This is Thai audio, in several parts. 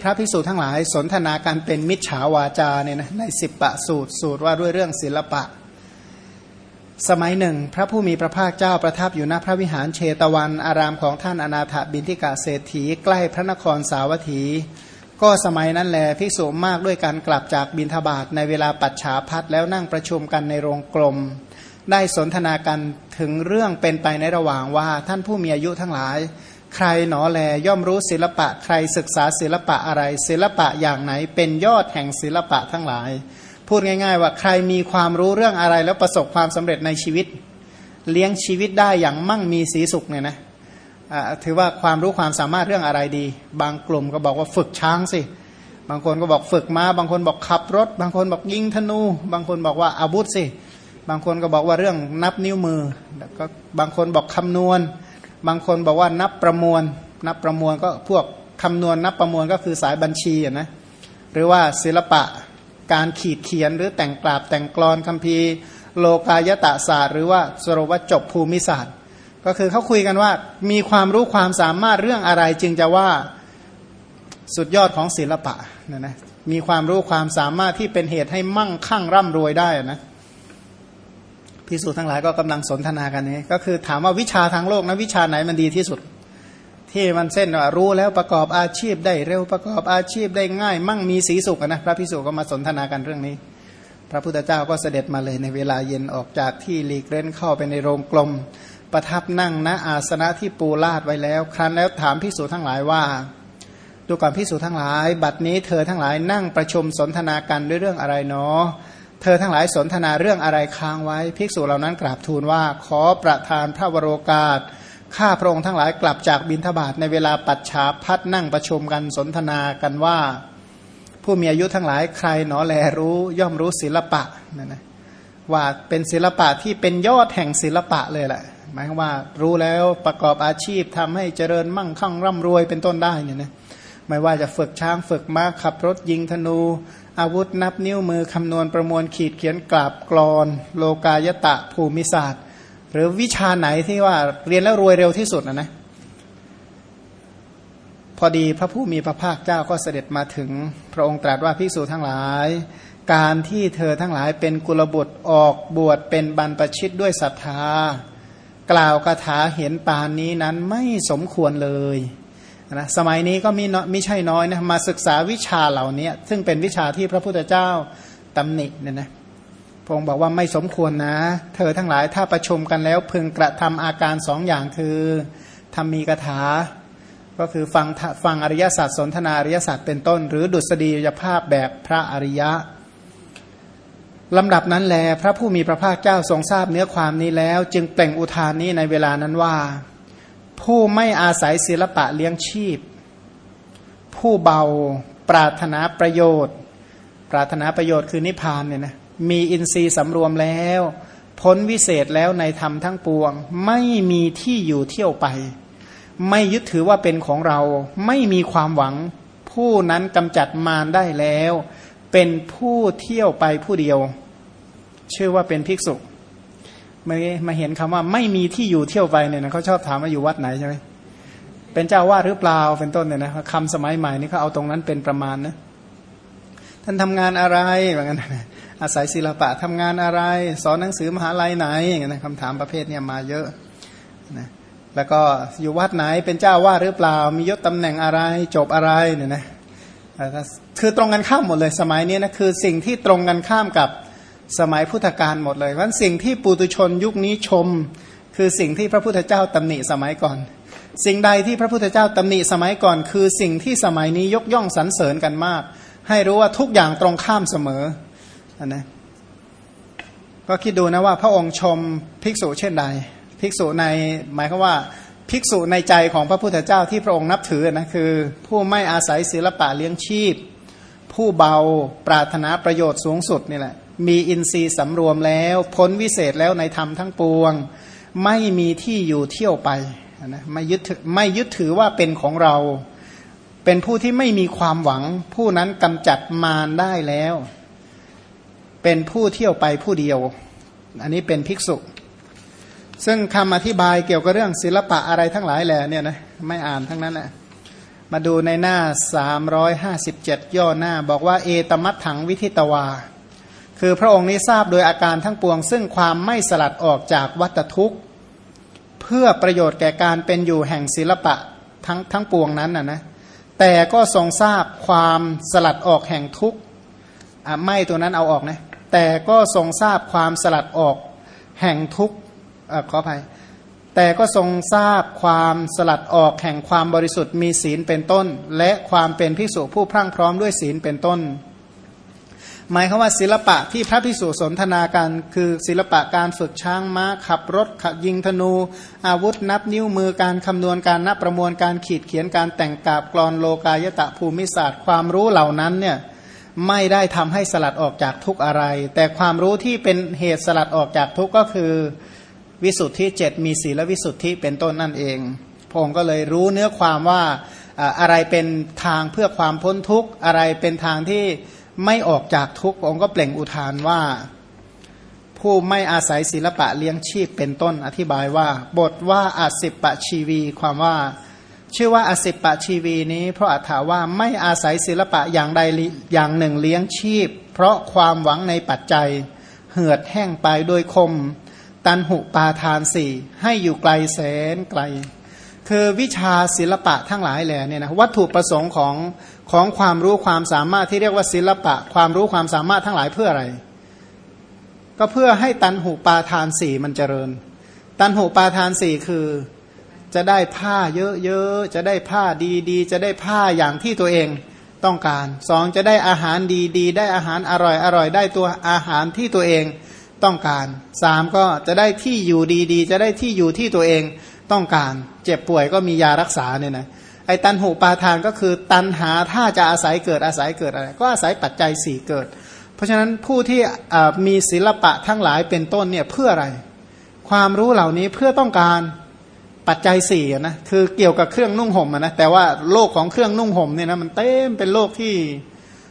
พระภิกษุทั้งหลายสนทนาการเป็นมิจฉาวาจาเนี่ยนะในสิบปะสูตรสูตรว่าด้วยเรื่องศิลปะ สมัยหนึ่ง พระผู้มีพระภาคเจ้าประทับอยู่ณพระวิหารเชตวัน อารามของท่านอนาถบินทิกาเศรษฐีใกล้พระนครสาวัตถี ก็สมัยนั้นแลภิกษุมากด้วยการกลับจากบินทบาทในเวลาปัจฉาพัดแล้วนั่งประชุมกันในโรงกลม ได้สนทนากันถึงเรื่องเป็นไปในระหว่างว่าท่านผู้มีอายุทั้งหลาย ใครหนอแลย่อมรู้ศิลปะ ใครศึกษาศิลปะอะไร ศิลปะอย่างไหน เป็นยอดแห่งศิลปะทั้งหลาย พูดง่าย ๆ ว่าใครมีความรู้เรื่องอะไรแล้วประสบความสำเร็จในชีวิต เลี้ยงชีวิตได้อย่างมั่งมีสีสุขเนี่ยนะถือว่าความรู้ความสามารถเรื่องอะไรดี บางกลุ่มก็บอกว่าฝึกช้างสิ บางคนก็บอกฝึกมา้า บางคนบอกขับรถ บางคนบอกยิงธนู บางคนบอกว่าอาวุธสิ บางคนก็บอกว่าเรื่องนับนิ้วมือก็บางคนบอกคำนวณ บางคนบอกว่านับประมวล นับประมวลก็พวกคำนวณนับประมวลก็คือสายบัญชีนะหรือว่าศิลปะการขีดเขียนหรือแต่งกราบแต่งกรอนคัมภีร์ โลกายตะศาสตร์ หรือว่าสรุปว่าจบภูมิศาสตร์ ก็คือเขาคุยกันว่ามีความรู้ความสามารถเรื่องอะไรจึงจะว่าสุดยอดของศิลปะนะนะมีความรู้ความสามารถที่เป็นเหตุให้มั่งคั่งร่ำรวยได้นะ พิสูจน์ทั้งหลายก็กำลังสนทนากันนี้ ก็คือถามว่าวิชาทางโลกนะวิชาไหนมันดีที่สุด ที่มันเส้นว่ารู้แล้วประกอบอาชีพได้เร็วประกอบอาชีพได้ง่าย มั่งมีสีสุขนะพระพิสุก็มาสนทนากันเรื่องนี้ พระพุทธเจ้าก็เสด็จมาเลยในเวลาเย็นออกจากที่หลีกเล่นเข้าไปในโรงกลม ประทับนั่งณอาสนะที่ปูลาดไว้แล้ว ครั้นแล้วถามพิสูจทั้งหลายว่าดูก่อนพิสูจทั้งหลาย บัดนี้เธอทั้งหลายนั่งประชุมสนทนากันด้วยเรื่องอะไรเนาะ เธอทั้งหลายสนทนาเรื่องอะไรค้างไว้ ภิกษุเหล่านั้นกราบทูลว่า ขอประทานพระวโรกาส ข้าพระองค์ทั้งหลายกลับจากบินทบาทในเวลาปัจฉาพัดนั่งประชุมกันสนทนากันว่า ผู้มีอายุทั้งหลายใครหนอแลรู้ย่อมรู้ศิลปะนั่นนะว่าเป็นศิลปะที่เป็นยอดแห่งศิลปะเลยแหละหมายว่ารู้แล้วประกอบอาชีพทำให้เจริญมั่งคั่งร่ำรวยเป็นต้นได้เนี่ยนะไม่ว่าจะฝึกช้างฝึกม้าขับรถยิงธนู อาวุธนับนิ้วมือคำนวณประมวลขีดเขียนกราบกรอน โลกายตะภูมิศาสตร์ หรือวิชาไหนที่ว่าเรียนแล้วรวยเร็วที่สุดนะนะพอดีพระผู้มีพระภาคเจ้าก็เสด็จมาถึงพระองค์ตรัสว่าภิกษุทั้งหลาย การที่เธอทั้งหลายเป็นกุลบุตรออกบวชเป็นบรรพชิตด้วยศรัทธา กล่าวคาถาเห็นปานนี้นั้นไม่สมควรเลย นะสมัยนี้ก็มีไม่ใช่น้อยนะมาศึกษาวิชาเหล่านี้ซึ่งเป็นวิชาที่พระพุทธเจ้าตำหนิเนี่ยนะพงค์บอกว่าไม่สมควรนะ เธอทั้งหลายถ้าประชุมกันแล้วพึงกระทำอาการสองอย่างคือทำมีกถา ก็คือฟังฟังอริยสัจสนทนาอริยสัจเป็นต้น หรือดุษฎียภาพแบบพระอริยะลำดับนั้นแล พระผู้มีพระภาคเจ้าทรงทราบเนื้อความนี้แล้ว จึงเปล่งอุทานนี้ในเวลานั้นว่า ผู้ไม่อาศัยศิลปะเลี้ยงชีพ ผู้เบาปรารถนาประโยชน์ ปรารถนาประโยชน์คือนิพพานเนี่ยนะมีอินทรีย์สำรวมแล้ว พ้นวิเศษแล้วในธรรมทั้งปวง ไม่มีที่อยู่เที่ยวไป ไม่ยึดถือว่าเป็นของเรา ไม่มีความหวัง ผู้นั้นกำจัดมารได้แล้ว เป็นผู้เที่ยวไปผู้เดียว ชื่อว่าเป็นภิกษุ มามาเห็นคำว่าไม่มีที่อยู่เที่ยวไปเนี่ยนะเขาชอบถามว่าอยู่วัดไหนใช่ไหมเป็นเจ้าวาดหรือเปล่าเป็นต้นเนี่ยนะคำสมัยใหม่นี่เขาเอาตรงนั้นเป็นประมาณนะท่านทำงานอะไรแบบนั้นอาศัยศิลปะทำงานอะไร สอนหนังสือมหาลัยไหนอย่างนี้นคำถามประเภทนี้มาเยอะนะแล้วก็อยู่วัดไหนเป็นเจ้าวาดหรือเปล่า มียศตำแหน่งอะไรจบอะไรเนี่ยนะคือตรงกันข้ามหมดเลยสมัยนี้นะคือสิ่งที่ตรงกันข้ามกับ สมัยพุทธกาลหมดเลยเพราะสิ่งที่ปุตุชนยุคนี้ชม คือสิ่งที่พระพุทธเจ้าตำหนิสมัยก่อน สิ่งใดที่พระพุทธเจ้าตำหนิสมัยก่อน คือสิ่งที่สมัยนี้ยกย่องสรรเสริญกันมาก ให้รู้ว่าทุกอย่างตรงข้ามเสมอนะก็คิดดูนะว่าพระองค์ชมภิกษุเช่นใด ภิกษุในหมายความว่าภิกษุในใจของพระพุทธเจ้าที่พระองค์นับถือนะคือ ผู้ไม่อาศัยศิลปะเลี้ยงชีพ ผู้เบาปรารถนาประโยชน์สูงสุดนี่แหละ มีอินทรีย์สำรวมแล้ว พ้นวิเศษแล้วในธรรมทั้งปวง ไม่มีที่อยู่เที่ยวไปนะไม่ยึดไม่ยึดถือว่าเป็นของเรา เป็นผู้ที่ไม่มีความหวัง ผู้นั้นกำจัดมารได้แล้ว เป็นผู้เที่ยวไปผู้เดียว อันนี้เป็นภิกษุ ซึ่งคำอธิบายเกี่ยวกับเรื่องศิลปะอะไรทั้งหลายแหละเนี่ยนะไม่อ่านทั้งนั้นแหละมาดูในหน้า 357 ย่อหน้า บอกว่าเอตมัตถังวิทิตวา คือพระองค์นี้ทราบโดยอาการทั้งปวง ซึ่งความไม่สลัดออกจากวัตทุกข์ เพื่อประโยชน์แก่การเป็นอยู่แห่งศิลปะทั้งทั้งปวงนั้นนะนะแต่ก็ทรงทราบความสลัดออกแห่งทุกข์ไม่ตัวนั้นเอาออกนะแต่ก็ทรงทราบความสลัดออกแห่งทุกข์ขออภัยแต่ก็ทรงทราบความสลัดออกแห่งความบริสุทธิ์มีศีลเป็นต้น และความเป็นพิสุผู้พรั่งพร้อมด้วยศีลเป็นต้น หมายคือว่าศิลปะที่พระพิสุสนทนาการคือศิลปะการฝึกช้างม้า ขับรถขับยิงธนู อาวุธนับนิ้วมือการคำนวณการนับประมวลการขีดเขียนการแต่งกาบกรอนโลกายตะภูมิศาสตร์ ความรู้เหล่านั้นเนี่ยไม่ได้ทำให้สลัดออกจากทุกอะไร แต่ความรู้ที่เป็นเหตุสลัดออกจากทุกก็คือวิสุทธิเจ็ดมีศีลวิสุทธิเป็นต้นนั่นเองพงค์ก็เลยรู้เนื้อความว่าอะไรเป็นทางเพื่อความพ้นทุกข์อะไรเป็นทางที่ ไม่ออกจากทุกข์พระองค์ก็เปล่งอุทานว่า ผู้ไม่อาศัยศิลปะเลี้ยงชีพเป็นต้นอธิบายว่า บทว่าอาสิปะชีวี ความว่า ชื่อว่าอสิปะชีวีนี้ เพราะอัถาว่าไม่อาศัยศิลปะอย่างใดอย่างหนึ่งเลี้ยงชีพ เพราะความหวังในปัจจัย เหือดแห้งไปโดยคม ตันหุปาทานสี่ให้อยู่ไกลแสนไกล คือวิชาศิลปะทั้งหลายแหล่เนี่ยนะวัตถุประสงค์ของ ของความรู้ความสามารถที่เรียกว่าศิลปะ ความรู้ความสามารถทั้งหลายเพื่ออะไร ก็เพื่อให้ตันหุปาทานสี่มันเจริญ ตันหุปาทานสี่คือ จะได้ผ้าเยอะๆจะได้ผ้าดีๆ จะได้ผ้าอย่างที่ตัวเองต้องการสองจะได้อาหารดีๆ ได้อาหารอร่อยๆได้ตัวอาหารที่ตัวเองต้องการสามก็จะได้ที่อยู่ดีๆ จะได้ที่อยู่ที่ตัวเองต้องการ เจ็บป่วยก็มียารักษาเนี่ยนะ ไอ้ตันหูปาทานก็คือตันหาถ้าจะอาศัยเกิดอาศัยเกิดอะไร ก็อาศัยปัจจัยสี่เกิด เพราะฉะนั้นผู้ที่มีศิลปะทั้งหลายเป็นต้นเนี่ยเพื่ออะไร ความรู้เหล่านี้เพื่อต้องการปัจจัยสี่นะคือเกี่ยวกับเครื่องนุ่งห่มนะแต่ว่าโลกของเครื่องนุ่งห่มเนี่ยนะมันเต็มเป็นโลกที่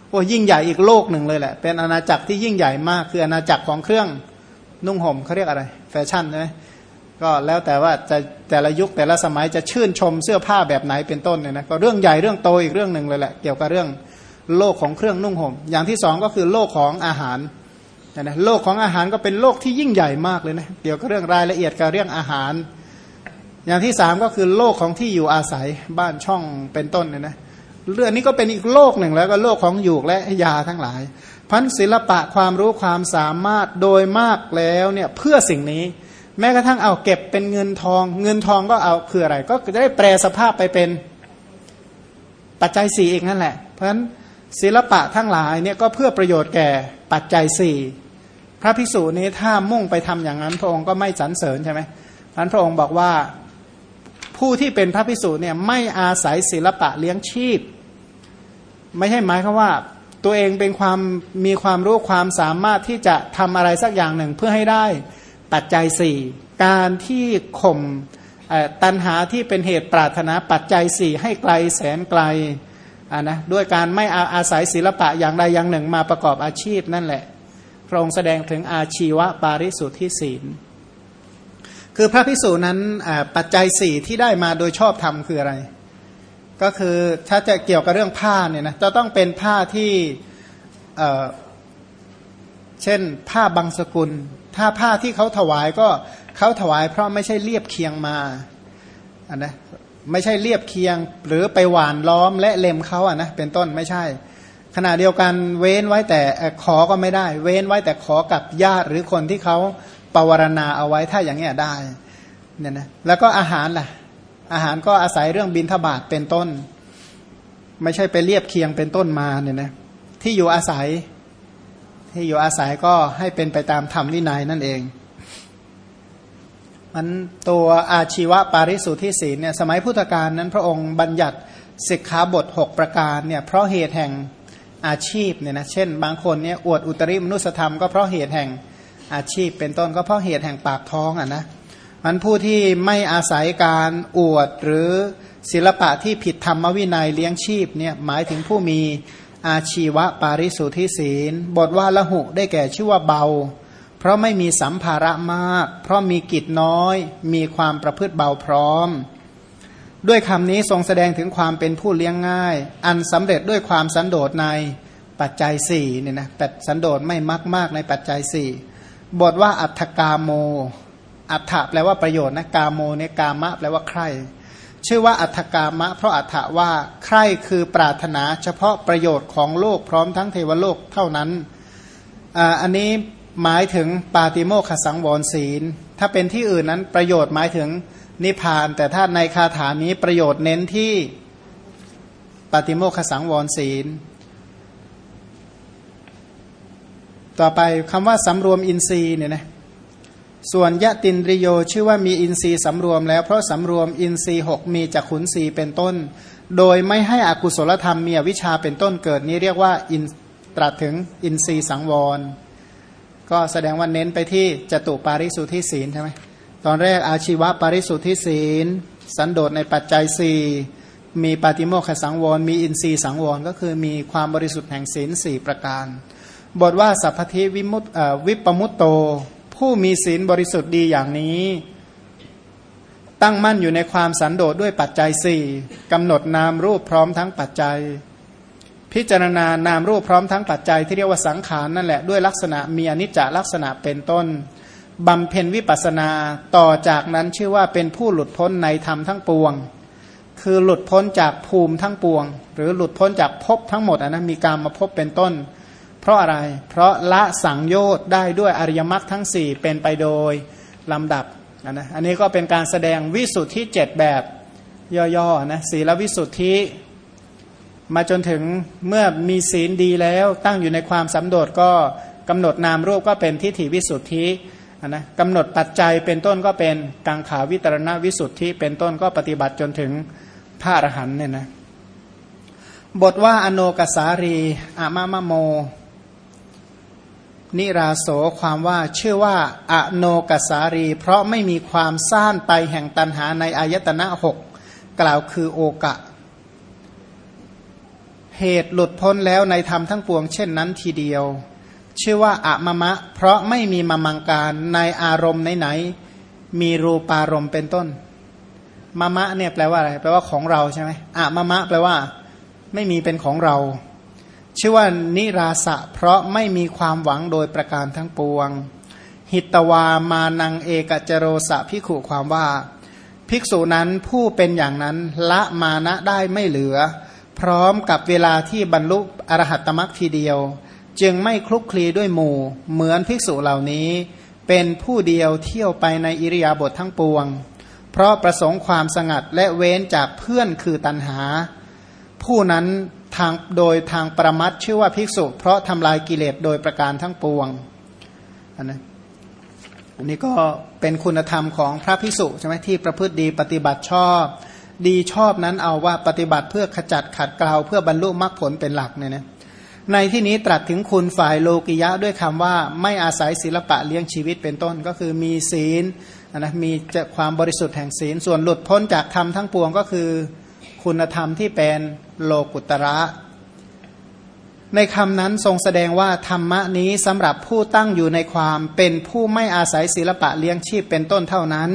โอ้ยิ่งใหญ่อีกโลกหนึ่งเลยแหละ เป็นอาณาจักรที่ยิ่งใหญ่มากคืออาณาจักรของเครื่องนุ่งห่มเขาเรียกอะไร แฟชั่นใช่ไหม ก็แล้วแต่ว่าจะแต่ละยุคแต่ละสมัยจะชื่นชมเสื้อผ้าแบบไหนเป็นต้นเนี่ยนะก็เรื่องใหญ่เรื่องโตอีกเรื่องหนึ่งเลยแหละเกี่ยวกับเรื่องโลกของเครื่องนุ่งห่มอย่างที่สองก็คือโลกของอาหารนะโลกของอาหารก็เป็นโลกที่ยิ่งใหญ่มากเลยนะเกี่ยวกับเรื่องรายละเอียดกับเรื่องอาหาร อย่างที่สามก็คือโลกของที่อยู่อาศัยบ้านช่องเป็นต้นเนี่ยนะเรื่องนี้ก็เป็นอีกโลกหนึ่งแล้วก็โลกของอยู่และยาทั้งหลายพันศิลปะความรู้ความสามารถโดยมากแล้วเนี่ยเพื่อสิ่งนี้ แม้กระทั่งเอาเก็บเป็นเงินทอง เงินทองก็เอาเพื่ออะไร ก็จะได้แปลสภาพไปเป็นปัจจัยสี่เอีกนั่นแหละ เพราะฉะนั้นศิลปะทั้งหลายเนี่ยก็เพื่อประโยชน์แก่ปัจจัยสี่พระภิกษุนี้ถ้ามุ่งไปทำอย่างนั้น พระองค์ก็ไม่สรรเสริญใช่ไหมพันพระองค์บอกว่าผู้ที่เป็นพระภิกษุเนี่ยไม่อาศัยศิลปะเลี้ยงชีพ ไม่ใช่หมายคือว่าตัวเองเป็นความมีความรู้ความสามารถที่จะทำอะไรสักอย่างหนึ่งเพื่อให้ได้ ปัจจัยสี่การที่ข่มตันหาที่เป็นเหตุปรารถนาปัจจัยสี่ให้ไกลแสนไกลนะด้วยการไม่อาอาศัยศิลปะอย่างใดอย่างหนึ่งมาประกอบอาชีพนั่นแหละ พระองค์แสดงถึงอาชีวะปาริสุทธิศีล คือพระพิสูจนั้นปัจจัยสี่ที่ได้มาโดยชอบธรรมคืออะไร ก็คือถ้าจะเกี่ยวกับเรื่องผ้าเนี่ยนะจะต้องเป็นผ้าที่ เช่น ผ้าบางสกุล ถ้าผ้าที่เขาถวายก็เขาถวาย เพราะไม่ใช่เรียบเคียงมาอันนะไม่ใช่เรียบเคียง หรือไปหวานล้อมและเล็มเขาอะนะเป็นต้นไม่ใช่ ขณะเดียวกันเว้นไว้แต่ขอก็ไม่ได้ เว้นไว้แต่ขอกับญาติหรือคนที่เขาปวารณาเอาไว้ถ้าอย่างเงี้ยได้เนี่ยนะแล้วก็อาหารล่ะ อาหารก็อาศัยเรื่องบินทบาทเป็นต้น ไม่ใช่ไปเรียบเคียงเป็นต้นมาเนี่ยนะที่อยู่อาศัย ที่อยู่อาศัยก็ให้เป็นไปตามธรรมวินัยนั่นเองมันตัวอาชีวะปาริสุทธิศีลเนี่ยสมัยพุทธกาลนั้นพระองค์บัญญัติสิกขาบท 6 ประการเนี่ยเพราะเหตุแห่งอาชีพเนี่ยนะเช่น บางคนเนี่ยอวดอุตริมนุสธรรมก็เพราะเหตุแห่งอาชีพ เป็นต้นก็เพราะเหตุแห่งปากท้องอะนะมันผู้ที่ไม่อาศัยการอวดหรือศิลปะที่ผิดธรรมวินัยเลี้ยงชีพเนี่ยหมายถึงผู้มี อาชีวะปาริสุทธิศีล บทว่าละหุได้แก่ชื่อว่าเบา เพราะไม่มีสัมภาระมาก เพราะมีกิจน้อย มีความประพฤติเบาพร้อม ด้วยคำนี้ทรงแสดงถึงความเป็นผู้เลี้ยงง่าย อันสำเร็จด้วยความสันโดษในปัจจัยสี่เนี่ยนะแต่สันโดษไม่มากมากในปัจจัยสี่บทว่าอัฏฐกาโม อัฏฐแปลว่าประโยชน์นะกาโมเนี่ยกามะแปลว่าใคร ชื่อว่าอัฏฐกามะ เพราะอัฏฐว่าใครคือปรารถนาเฉพาะประโยชน์ของโลกพร้อมทั้งเทวโลกเท่านั้นอันนี้หมายถึงปาติโมขสังวรศีล ถ้าเป็นที่อื่นนั้นประโยชน์หมายถึงนิพพาน แต่ถ้าในคาถานี้ประโยชน์เน้นที่ปาติโมขสังวรศีล ต่อไปคำว่าสำรวมอินทรีย์เนี่ยนะ ส่วน ยตินทริโยชื่อว่ามีอินทรีย์สำรวมแล้วเพราะสำรวมอินทรีย์หกมีจักขุนทรีย์เป็นต้น โดยไม่ให้อกุศลธรรมมีอภิชฌาเป็นต้นเกิดนี้เรียกว่าอินตรัสถึงอินทรีย์สังวร ก็แสดงว่าเน้นไปที่จตุปาริสุทธิศีลใช่ไหมตอนแรกอาชีวะปาริสุทธิศีล สันโดษในปัจจัยสี่มีปาติโมกขสังวร มีอินทรีย์สังวร ก็คือมีความบริสุทธิ์แห่งศีลสี่ประการ บทว่าสัพพธิวิมุตวิปมุตโต ผู้มีศีลบริสุทธิ์ดีอย่างนี้ ตั้งมั่นอยู่ในความสันโดษด้วยปัจจัยสี่กำหนดนามรูปพร้อมทั้งปัจจัย พิจารณานามรูปพร้อมทั้งปัจจัยที่เรียกว่าสังขารนั่นแหละด้วยลักษณะมีอนิจจลักษณะเป็นต้นบำเพ็ญวิปัสนาต่อจากนั้นชื่อว่าเป็นผู้หลุดพ้นในธรรมทั้งปวง คือหลุดพ้นจากภูมิทั้งปวง หรือหลุดพ้นจากภพทั้งหมดอนะมีการมาพบเป็นต้น เพราะอะไร เพราะละสังโยชน์ได้ด้วยอริยมรรคทั้งสี่เป็นไปโดยลำดับนะอันนี้ก็เป็นการแสดงวิสุทธิเจ็ดแบบย่อๆนะศีลวิสุทธิ มาจนถึงเมื่อมีศีลดีแล้วตั้งอยู่ในความสำโดดก็กำหนดนามรูปก็เป็นทิฏฐิวิสุทธินะกำหนดปัจจัยเป็นต้นก็เป็นกังขาวิตรณวิสุทธิเป็นต้นก็ปฏิบัติจนถึงพระอรหันเนี่ยนะบทว่าอโนกสารีอามามะโม นิราโสความว่าชื่อว่าอโนกสารี เพราะไม่มีความซ่านไปแห่งตันหาในอายตนะหกกล่าวคือโอกะ เหตุหลุดพ้นแล้วในธรรมทั้งปวงเช่นนั้นทีเดียว ชื่อว่าอะมะมะ เพราะไม่มีมามังการในอารมณ์ไหนๆมีรูปารมณ์เป็นต้นมะมะเนี่ยแปลว่าอะไร แปลว่าของเราใช่ไหมอะมะมะแปลว่า ไม่มีเป็นของเรา ชื่อว่านิราสะ เพราะไม่มีความหวังโดยประการทั้งปวง หิตวามานังเอกจโรสะพิขุความว่า ภิกษุนั้นผู้เป็นอย่างนั้นละมานะได้ไม่เหลือ พร้อมกับเวลาที่บรรลุอรหัตตมรักทีเดียว จึงไม่คลุกคลีด้วยหมู่ เหมือนภิกษุเหล่านี้ เป็นผู้เดียวเที่ยวไปในอิริยาบถททั้งปวง เพราะประสงค์ความสงัดและเว้นจากเพื่อนคือตันหา ผู้นั้น ทางโดยทางประมัดชื่อว่าภิกษุ เพราะทำลายกิเลสโดยประการทั้งปวงอันนี้อันนี้ก็เป็นคุณธรรมของพระภิกษุใช่ไหมที่ประพฤติดีปฏิบัติชอบ ดีชอบนั้นเอาว่าปฏิบัติเพื่อขจัดขัดเกลาเพื่อบรรลุมรรคผลเป็นหลักเนี่ยนะในที่นี้ตรัสถึงคุณฝ่ายโลกิยะด้วยคำว่าไม่อาศัยศิลปะเลี้ยงชีวิตเป็นต้นก็คือมีศีลนะมีความบริสุทธิ์แห่งศีลส่วนหลุดพ้นจากธรรมทั้งปวงก็คือ คุณธรรมที่เป็นโลกุตระ ในคำนั้นทรงแสดงว่าธรรมะนี้สำหรับผู้ตั้งอยู่ในความเป็นผู้ไม่อาศัยศิลปะเลี้ยงชีพเป็นต้นเท่านั้น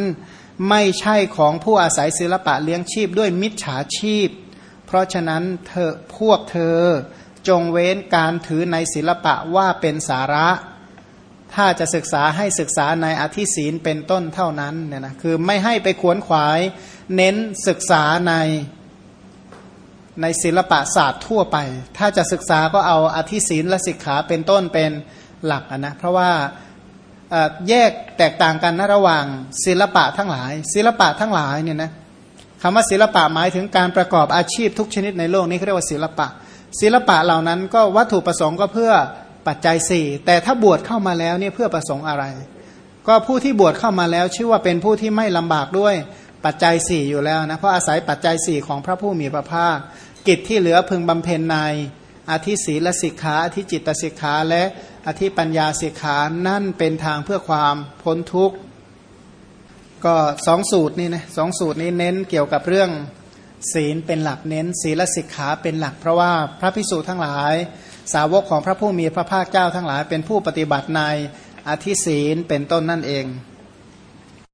ไม่ใช่ของผู้อาศัยศิลปะเลี้ยงชีพด้วยมิจฉาชีพ เพราะฉะนั้นเธอพวกเธอจงเว้นการถือในศิลปะว่าเป็นสาระ ถ้าจะศึกษาให้ศึกษาในอธิศีลเป็นต้นเท่านั้นเนี่ยนะคือไม่ให้ไปขวนขวาย เน้นศึกษาใน ในศิลปะศาสตร์ทั่วไป ถ้าจะศึกษาก็เอาอธิศีลและศิกขาเป็นต้นเป็นหลักนะเพราะว่าแยกแตกต่างกันนะระหว่างศิลปะทั้งหลาย ศิลปะทั้งหลายเนี่ยนะคำว่าศิลปะหมายถึงการประกอบอาชีพทุกชนิดในโลกนี้เขาเรียกว่าศิลปะ ศิลปะเหล่านั้นก็วัตถุประสงค์ก็เพื่อปัจจัยสี่แต่ถ้าบวชเข้ามาแล้วเนี่ยเพื่อประสงค์อะไร ก็ผู้ที่บวชเข้ามาแล้ว ชื่อว่าเป็นผู้ที่ไม่ลำบากด้วยปัจจัยสี่อยู่แล้วนะเพราะอาศัยปัจจัยสี่ของพระผู้มีพระภาค กิจที่เหลือพึงบำเพ็ญในอธิศีลสิกขาอธิจิตสิกขาและอธิปัญญาสิกขานั่นเป็นทางเพื่อความพ้นทุกข์ ก็สองสูตรนี่นะสองสูตรนี้เน้นเกี่ยวกับเรื่องศีลเป็นหลักเน้น ศีลสิกขาเป็นหลัก เพราะว่าพระพิสูจน์ทั้งหลาย สาวกของพระผู้มีพระภาคเจ้าทั้งหลาย เป็นผู้ปฏิบัติในอธิศีลเป็นต้นนั่นเอง